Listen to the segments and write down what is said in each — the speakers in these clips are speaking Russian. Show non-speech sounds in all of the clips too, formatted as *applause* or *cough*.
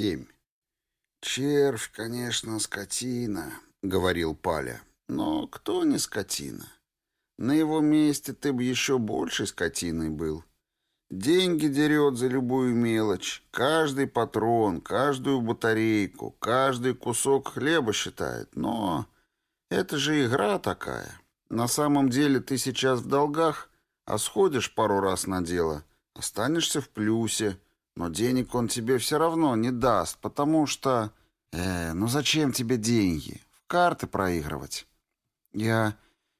Семь. «Червь, конечно, скотина», — говорил Паля. «Но кто не скотина? На его месте ты бы еще больше скотиной был. Деньги дерет за любую мелочь, каждый патрон, каждую батарейку, каждый кусок хлеба считает. Но это же игра такая. На самом деле ты сейчас в долгах, а сходишь пару раз на дело, останешься в плюсе». Но денег он тебе все равно не даст, потому что... Э, ну зачем тебе деньги? В карты проигрывать. Я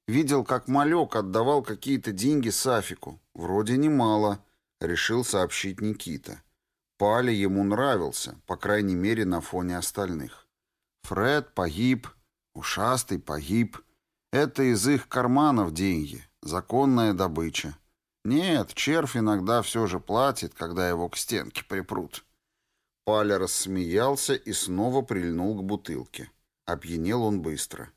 видел, как малек отдавал какие-то деньги Сафику. Вроде немало, решил сообщить Никита. Пали ему нравился, по крайней мере, на фоне остальных. Фред погиб, ушастый погиб. Это из их карманов деньги, законная добыча. Нет, червь иногда все же платит, когда его к стенке припрут. Паля рассмеялся и снова прильнул к бутылке. Опьянел он быстро.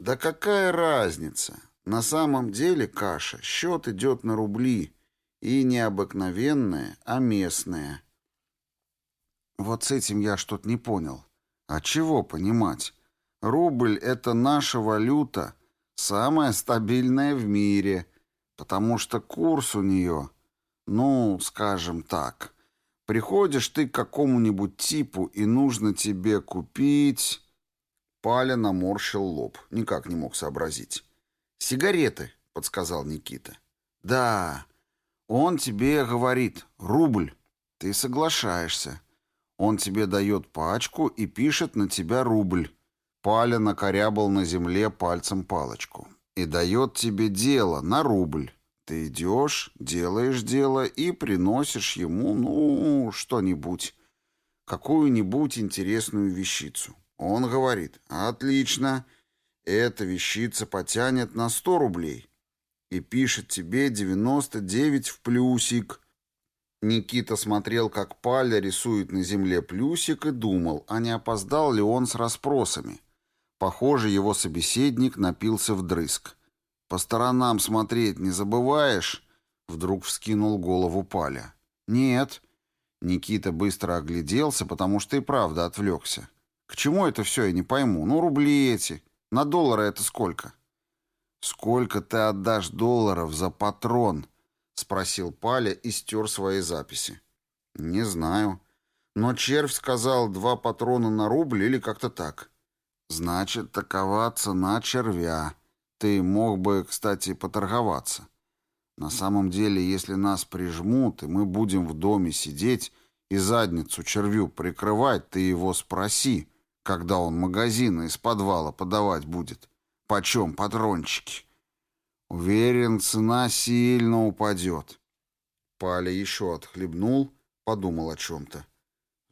Да какая разница? На самом деле каша, счет идет на рубли. И не обыкновенная, а местная. Вот с этим я что-то не понял. А чего понимать? Рубль — это наша валюта, самая стабильная в мире — потому что курс у нее, ну, скажем так, приходишь ты к какому-нибудь типу и нужно тебе купить... Паля наморщил лоб, никак не мог сообразить. «Сигареты», — подсказал Никита. «Да, он тебе говорит, рубль, ты соглашаешься. Он тебе дает пачку и пишет на тебя рубль». Паля накорябал на земле пальцем палочку и дает тебе дело на рубль. Ты идешь, делаешь дело и приносишь ему, ну, что-нибудь, какую-нибудь интересную вещицу. Он говорит, отлично, эта вещица потянет на 100 рублей и пишет тебе 99 в плюсик. Никита смотрел, как Паля рисует на земле плюсик и думал, а не опоздал ли он с расспросами. Похоже, его собеседник напился вдрызг. «По сторонам смотреть не забываешь?» Вдруг вскинул голову Паля. «Нет». Никита быстро огляделся, потому что и правда отвлекся. «К чему это все, я не пойму. Ну, рубли эти. На доллары это сколько?» «Сколько ты отдашь долларов за патрон?» — спросил Паля и стер свои записи. «Не знаю. Но червь сказал два патрона на рубль или как-то так. Значит, такова цена червя. Ты мог бы, кстати, поторговаться. На самом деле, если нас прижмут, и мы будем в доме сидеть и задницу червю прикрывать, ты его спроси, когда он магазины из подвала подавать будет. Почем патрончики? Уверен, цена сильно упадет. Паля еще отхлебнул, подумал о чем-то.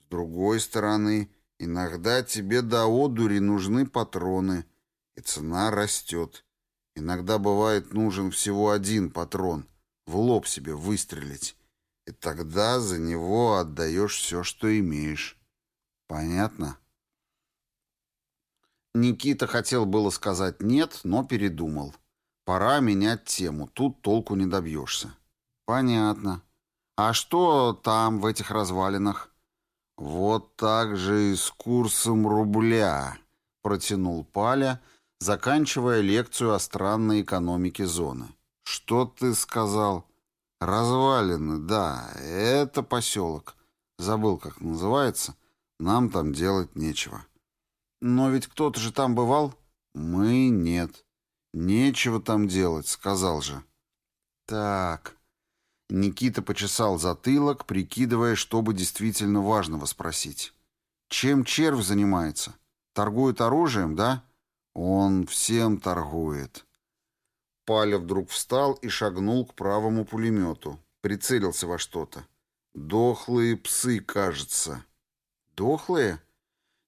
С другой стороны... Иногда тебе до одури нужны патроны, и цена растет. Иногда бывает нужен всего один патрон, в лоб себе выстрелить, и тогда за него отдаешь все, что имеешь. Понятно? Никита хотел было сказать «нет», но передумал. Пора менять тему, тут толку не добьешься. Понятно. А что там, в этих развалинах? «Вот так же и с курсом рубля», — протянул Паля, заканчивая лекцию о странной экономике зоны. «Что ты сказал?» «Развалины, да, это поселок. Забыл, как называется. Нам там делать нечего». «Но ведь кто-то же там бывал?» «Мы нет. Нечего там делать», — сказал же. «Так, Никита почесал затылок, прикидывая, что бы действительно важного спросить. «Чем червь занимается? Торгует оружием, да?» «Он всем торгует». Паля вдруг встал и шагнул к правому пулемету. Прицелился во что-то. «Дохлые псы, кажется». «Дохлые?»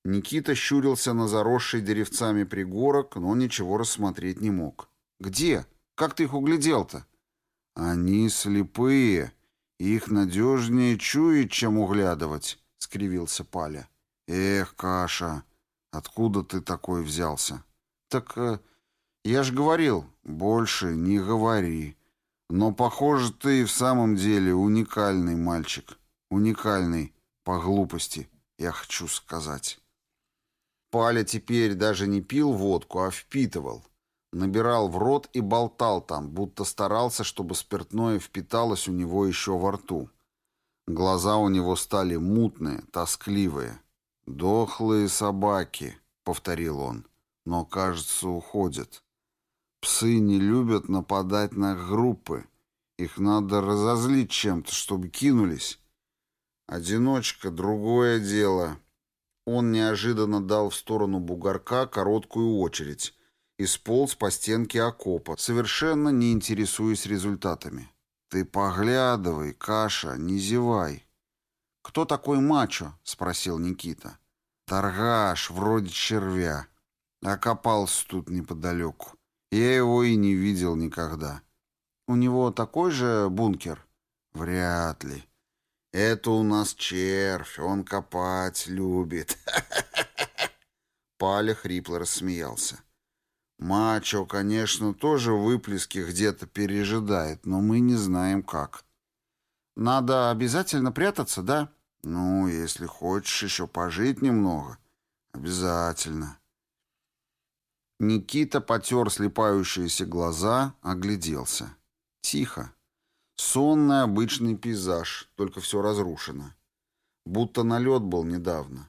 Никита щурился на заросший деревцами пригорок, но ничего рассмотреть не мог. «Где? Как ты их углядел-то?» «Они слепые. Их надежнее чуять, чем углядывать», — скривился Паля. «Эх, Каша, откуда ты такой взялся?» «Так э, я ж говорил, больше не говори. Но, похоже, ты в самом деле уникальный мальчик. Уникальный по глупости. я хочу сказать. Паля теперь даже не пил водку, а впитывал. Набирал в рот и болтал там, будто старался, чтобы спиртное впиталось у него еще во рту. Глаза у него стали мутные, тоскливые. «Дохлые собаки», — повторил он, — «но, кажется, уходят. Псы не любят нападать на группы. Их надо разозлить чем-то, чтобы кинулись. Одиночка — другое дело». Он неожиданно дал в сторону бугорка короткую очередь и сполз по стенке окопа, совершенно не интересуясь результатами. «Ты поглядывай, Каша, не зевай». «Кто такой мачо?» — спросил Никита. «Торгаш, вроде червя. Окопался тут неподалеку. Я его и не видел никогда. У него такой же бункер?» «Вряд ли. Это у нас червь, он копать любит». *laughs* Паля хрипло рассмеялся. Мачо, конечно, тоже выплески где-то пережидает, но мы не знаем как. Надо обязательно прятаться, да? Ну, если хочешь еще пожить немного. Обязательно. Никита потер слепающиеся глаза, огляделся. Тихо. Сонный обычный пейзаж, только все разрушено. Будто налет был недавно.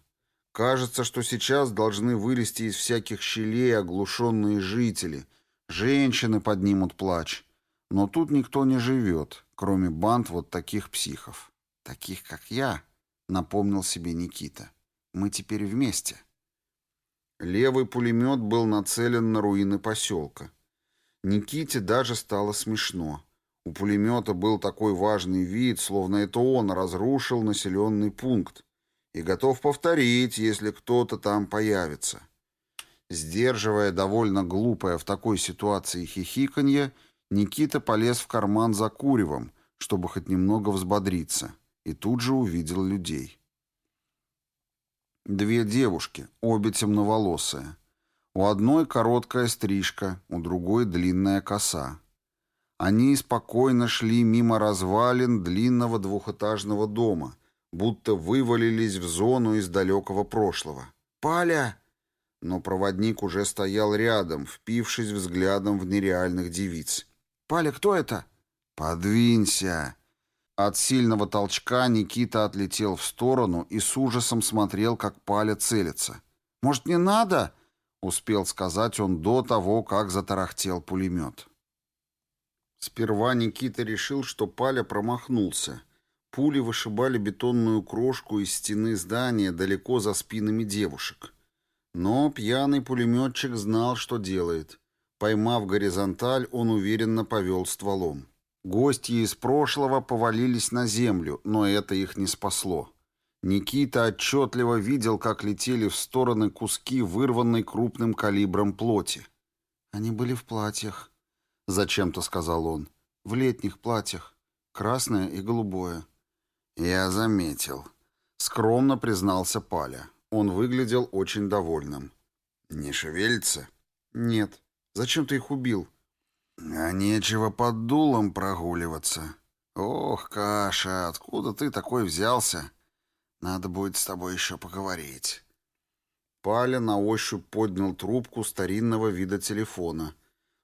Кажется, что сейчас должны вылезти из всяких щелей оглушенные жители. Женщины поднимут плач. Но тут никто не живет, кроме банд вот таких психов. Таких, как я, напомнил себе Никита. Мы теперь вместе. Левый пулемет был нацелен на руины поселка. Никите даже стало смешно. У пулемета был такой важный вид, словно это он разрушил населенный пункт и готов повторить, если кто-то там появится. Сдерживая довольно глупое в такой ситуации хихиканье, Никита полез в карман за куревом, чтобы хоть немного взбодриться, и тут же увидел людей. Две девушки, обе темноволосые. У одной короткая стрижка, у другой длинная коса. Они спокойно шли мимо развалин длинного двухэтажного дома — будто вывалились в зону из далекого прошлого. «Паля!» Но проводник уже стоял рядом, впившись взглядом в нереальных девиц. «Паля, кто это?» «Подвинься!» От сильного толчка Никита отлетел в сторону и с ужасом смотрел, как Паля целится. «Может, не надо?» — успел сказать он до того, как затарахтел пулемет. Сперва Никита решил, что Паля промахнулся — Пули вышибали бетонную крошку из стены здания далеко за спинами девушек. Но пьяный пулеметчик знал, что делает. Поймав горизонталь, он уверенно повел стволом. Гости из прошлого повалились на землю, но это их не спасло. Никита отчетливо видел, как летели в стороны куски, вырванной крупным калибром плоти. «Они были в платьях», — зачем-то сказал он. «В летних платьях. Красное и голубое». «Я заметил», — скромно признался Паля. Он выглядел очень довольным. «Не шевелится?» «Нет. Зачем ты их убил?» «А нечего под дулом прогуливаться. Ох, Каша, откуда ты такой взялся? Надо будет с тобой еще поговорить». Паля на ощупь поднял трубку старинного вида телефона,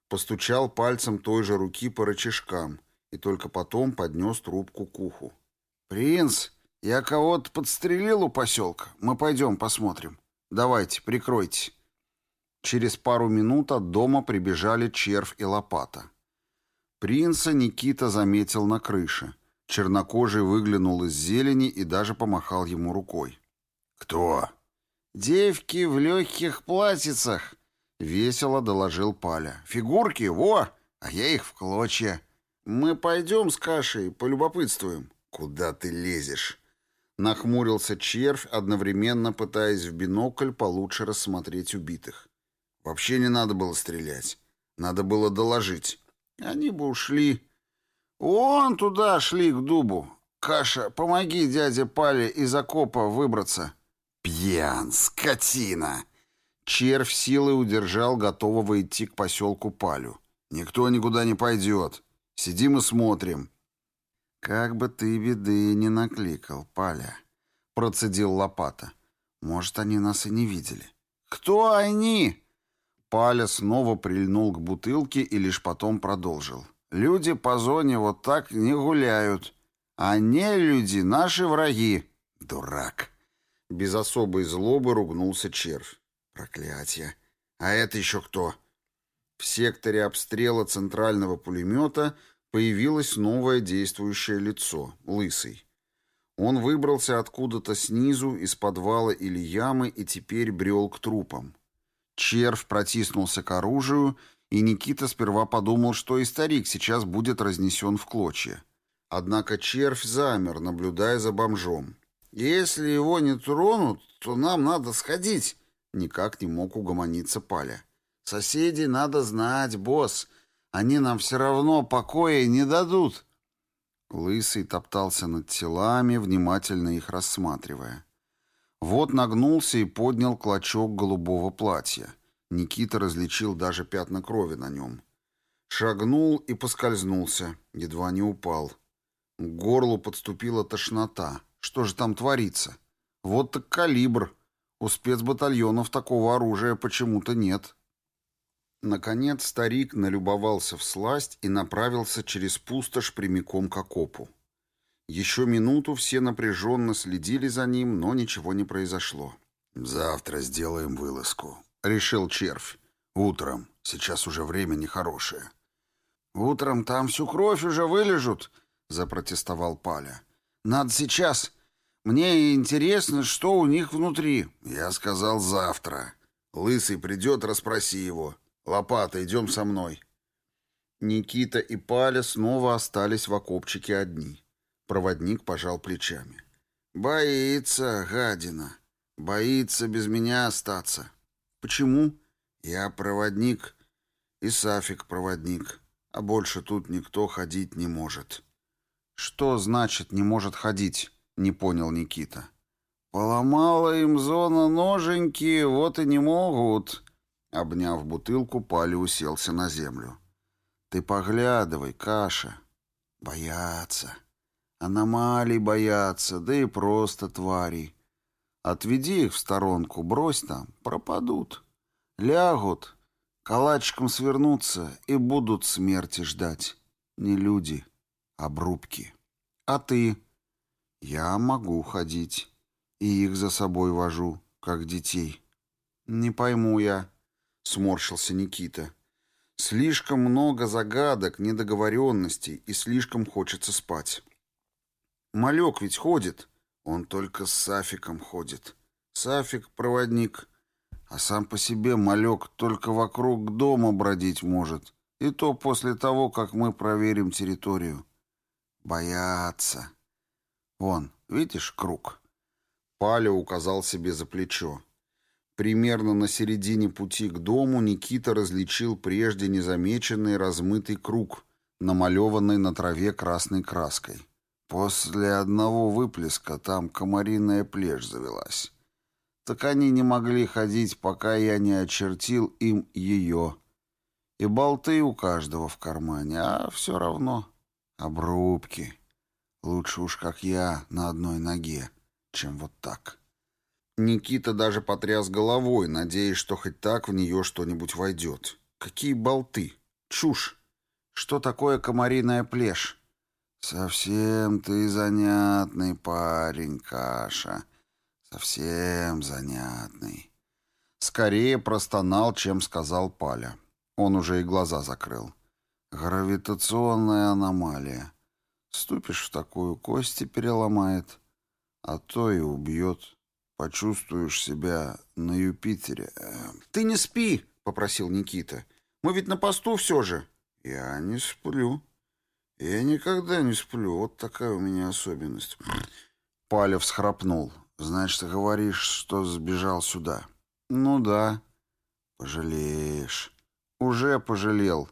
постучал пальцем той же руки по рычажкам и только потом поднес трубку к уху. «Принц, я кого-то подстрелил у поселка. Мы пойдем посмотрим. Давайте, прикройте». Через пару минут от дома прибежали червь и лопата. Принца Никита заметил на крыше. Чернокожий выглянул из зелени и даже помахал ему рукой. «Кто?» «Девки в легких платьицах», — весело доложил Паля. «Фигурки, во! А я их в клочья. Мы пойдем с кашей, полюбопытствуем». «Куда ты лезешь?» Нахмурился червь, одновременно пытаясь в бинокль получше рассмотреть убитых. «Вообще не надо было стрелять. Надо было доложить. Они бы ушли. Вон туда шли к дубу. Каша, помоги дяде Пале из окопа выбраться». «Пьян, скотина!» Червь силой удержал готового идти к поселку Палю. «Никто никуда не пойдет. Сидим и смотрим. «Как бы ты беды не накликал, Паля», — процедил лопата. Может, они нас и не видели. «Кто они?» Паля снова прильнул к бутылке и лишь потом продолжил. «Люди по зоне вот так не гуляют. Не люди — наши враги». «Дурак!» Без особой злобы ругнулся червь. «Проклятие! А это еще кто?» В секторе обстрела центрального пулемета появилось новое действующее лицо — Лысый. Он выбрался откуда-то снизу, из подвала или ямы, и теперь брел к трупам. Червь протиснулся к оружию, и Никита сперва подумал, что и старик сейчас будет разнесен в клочья. Однако червь замер, наблюдая за бомжом. «Если его не тронут, то нам надо сходить», — никак не мог угомониться Паля. «Соседей надо знать, босс. Они нам все равно покоя не дадут». Лысый топтался над телами, внимательно их рассматривая. Вот нагнулся и поднял клочок голубого платья. Никита различил даже пятна крови на нем. Шагнул и поскользнулся, едва не упал. К горлу подступила тошнота. Что же там творится? Вот так калибр. У спецбатальонов такого оружия почему-то нет. Наконец старик налюбовался в сласть и направился через пустошь прямиком к окопу. Еще минуту все напряженно следили за ним, но ничего не произошло. «Завтра сделаем вылазку», — решил червь. «Утром. Сейчас уже время нехорошее». «Утром там всю кровь уже вылежут», — запротестовал Паля. «Надо сейчас. Мне интересно, что у них внутри». «Я сказал завтра. Лысый придет, расспроси его. «Лопата, идем со мной». Никита и Паля снова остались в окопчике одни. Проводник пожал плечами. «Боится, гадина. Боится без меня остаться». «Почему?» «Я проводник, и Сафик проводник, а больше тут никто ходить не может». «Что значит «не может ходить»?» — не понял Никита. «Поломала им зона ноженьки, вот и не могут», Обняв бутылку, Пали уселся на землю. «Ты поглядывай, Каша. Боятся. Аномалий боятся, да и просто тварей. Отведи их в сторонку, брось там, пропадут. Лягут, калачиком свернутся и будут смерти ждать. Не люди, обрубки. А ты? Я могу ходить, и их за собой вожу, как детей. Не пойму я, сморщился Никита. Слишком много загадок, недоговоренностей, и слишком хочется спать. Малек ведь ходит. Он только с Сафиком ходит. Сафик — проводник. А сам по себе малек только вокруг дома бродить может. И то после того, как мы проверим территорию. Боятся. Вон, видишь, круг? Паля указал себе за плечо. Примерно на середине пути к дому Никита различил прежде незамеченный размытый круг, намалеванный на траве красной краской. После одного выплеска там комариная плешь завелась. Так они не могли ходить, пока я не очертил им ее. И болты у каждого в кармане, а все равно обрубки. Лучше уж как я на одной ноге, чем вот так. Никита даже потряс головой, надеясь, что хоть так в нее что-нибудь войдет. Какие болты! Чушь! Что такое комариная плешь? Совсем ты занятный парень, Каша. Совсем занятный. Скорее простонал, чем сказал Паля. Он уже и глаза закрыл. Гравитационная аномалия. Ступишь в такую, кости переломает, а то и убьет. Почувствуешь себя на Юпитере. Ты не спи, попросил Никита. Мы ведь на посту все же. Я не сплю. Я никогда не сплю. Вот такая у меня особенность. Паля всхрапнул. Значит, говоришь, что сбежал сюда. Ну да. Пожалеешь. Уже пожалел,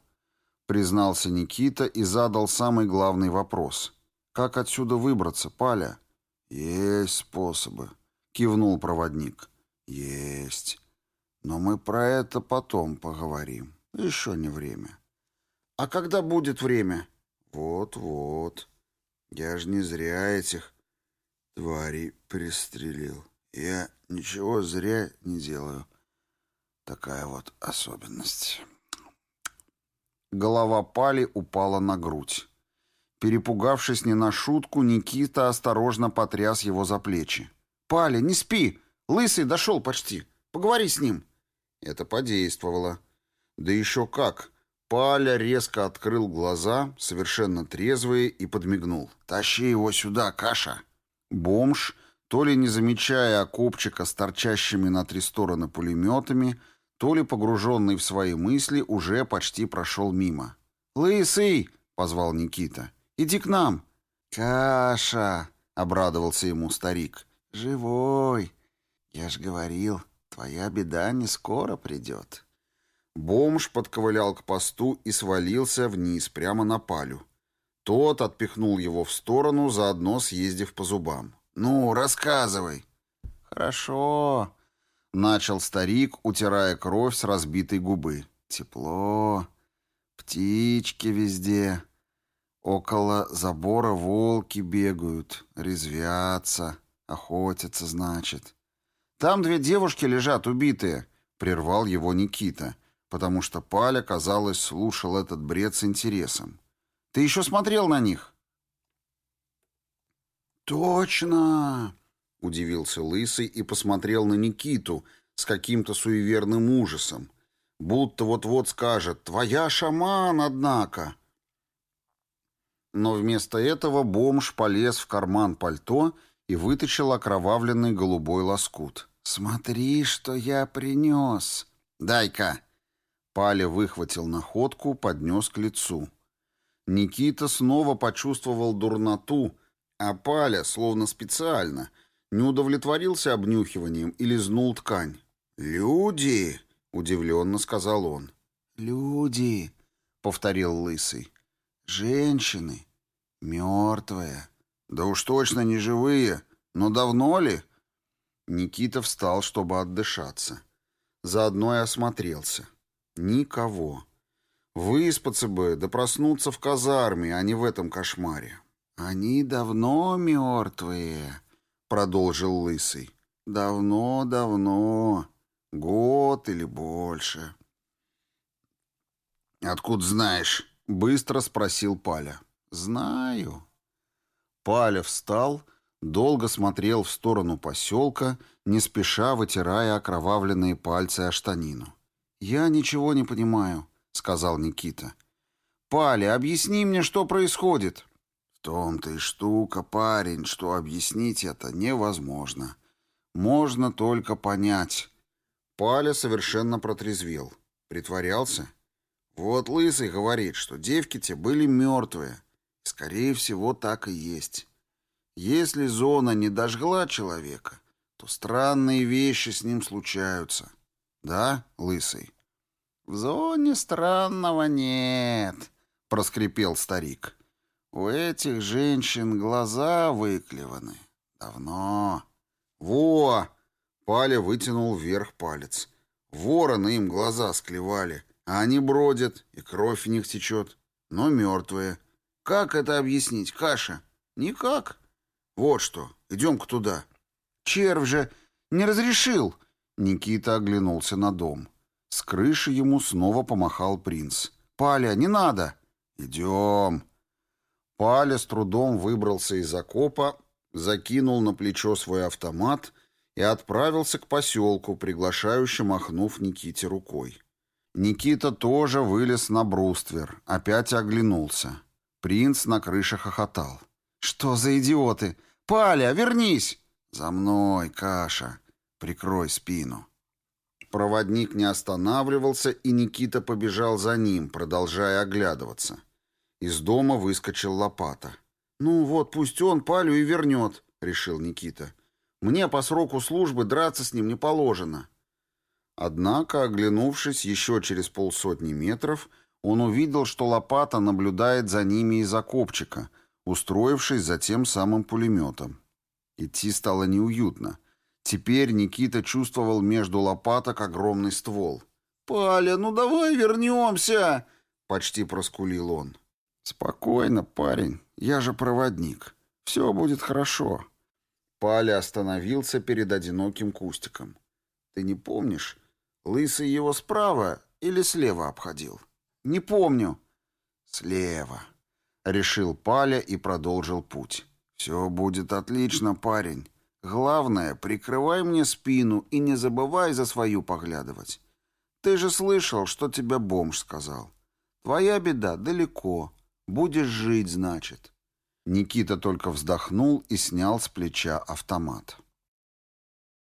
признался Никита и задал самый главный вопрос. Как отсюда выбраться, Паля? Есть способы кивнул проводник. Есть. Но мы про это потом поговорим. Еще не время. А когда будет время? Вот-вот. Я ж не зря этих тварей пристрелил. Я ничего зря не делаю. Такая вот особенность. Голова Пали упала на грудь. Перепугавшись не на шутку, Никита осторожно потряс его за плечи. «Паля, не спи! Лысый дошел почти. Поговори с ним». Это подействовало. Да еще как. Паля резко открыл глаза, совершенно трезвые, и подмигнул. «Тащи его сюда, Каша!» Бомж, то ли не замечая окопчика с торчащими на три стороны пулеметами, то ли погруженный в свои мысли, уже почти прошел мимо. «Лысый!» — позвал Никита. «Иди к нам!» «Каша!» — обрадовался ему старик. «Живой! Я ж говорил, твоя беда не скоро придет». Бомж подковылял к посту и свалился вниз, прямо на палю. Тот отпихнул его в сторону, заодно съездив по зубам. «Ну, рассказывай». «Хорошо», — начал старик, утирая кровь с разбитой губы. «Тепло, птички везде. Около забора волки бегают, резвятся, охотятся, значит. Там две девушки лежат убитые», — прервал его Никита, потому что Паля, казалось, слушал этот бред с интересом. «Ты еще смотрел на них?» «Точно!» — удивился Лысый и посмотрел на Никиту с каким-то суеверным ужасом. Будто вот-вот скажет «Твоя шаман, однако!» Но вместо этого бомж полез в карман пальто и вытащил окровавленный голубой лоскут. «Смотри, что я принес!» «Дай-ка!» Паля выхватил находку, поднес к лицу. Никита снова почувствовал дурноту, а Паля, словно специально, не удовлетворился обнюхиванием и лизнул ткань. «Люди!» — удивленно сказал он. «Люди!» — повторил Лысый. «Женщины. Мертвые. Да уж точно не живые. Но давно ли?» Никита встал, чтобы отдышаться. Заодно и осмотрелся. Никого. Выспаться бы, да проснуться в казарме, а не в этом кошмаре. «Они давно мертвые», — продолжил Лысый. «Давно-давно. Год или больше». «Откуда знаешь?» — быстро спросил Паля. «Знаю». Паля встал, долго смотрел в сторону поселка, не спеша вытирая окровавленные пальцы о штанину. «Я ничего не понимаю», — сказал Никита. «Паля, объясни мне, что происходит». В том-то и штука, парень, что объяснить это невозможно. Можно только понять. Паля совершенно протрезвел. Притворялся. Вот Лысый говорит, что девки те были мертвые. Скорее всего, так и есть. Если зона не дожгла человека, то странные вещи с ним случаются. Да, Лысый? В зоне странного нет, проскрипел старик. У этих женщин глаза выклеваны. Давно. Во! Паля вытянул вверх палец. Вороны им глаза склевали, а они бродят, и кровь в них течет, но мертвые. Как это объяснить, Каша? Никак. Вот что, идем-ка туда. Червь же не разрешил. Никита оглянулся на дом. С крыши ему снова помахал принц. «Паля, не надо!» «Идем!» Паля с трудом выбрался из окопа, закинул на плечо свой автомат и отправился к поселку, приглашающе махнув Никите рукой. Никита тоже вылез на бруствер, опять оглянулся. Принц на крыше хохотал. «Что за идиоты? Паля, вернись!» «За мной, Каша! Прикрой спину!» Проводник не останавливался, и Никита побежал за ним, продолжая оглядываться. Из дома выскочил лопата. «Ну вот, пусть он Палю и вернет», — решил Никита. «Мне по сроку службы драться с ним не положено». Однако, оглянувшись еще через полсотни метров, он увидел, что лопата наблюдает за ними из окопчика, устроившись за тем самым пулеметом. Идти стало неуютно. Теперь Никита чувствовал между лопаток огромный ствол. «Паля, ну давай вернемся!» — почти проскулил он. «Спокойно, парень, я же проводник. Все будет хорошо». Паля остановился перед одиноким кустиком. «Ты не помнишь, лысый его справа или слева обходил?» «Не помню». «Слева», — решил Паля и продолжил путь. «Все будет отлично, парень. Главное, прикрывай мне спину и не забывай за свою поглядывать. Ты же слышал, что тебе бомж сказал. Твоя беда далеко. Будешь жить, значит». Никита только вздохнул и снял с плеча автомат.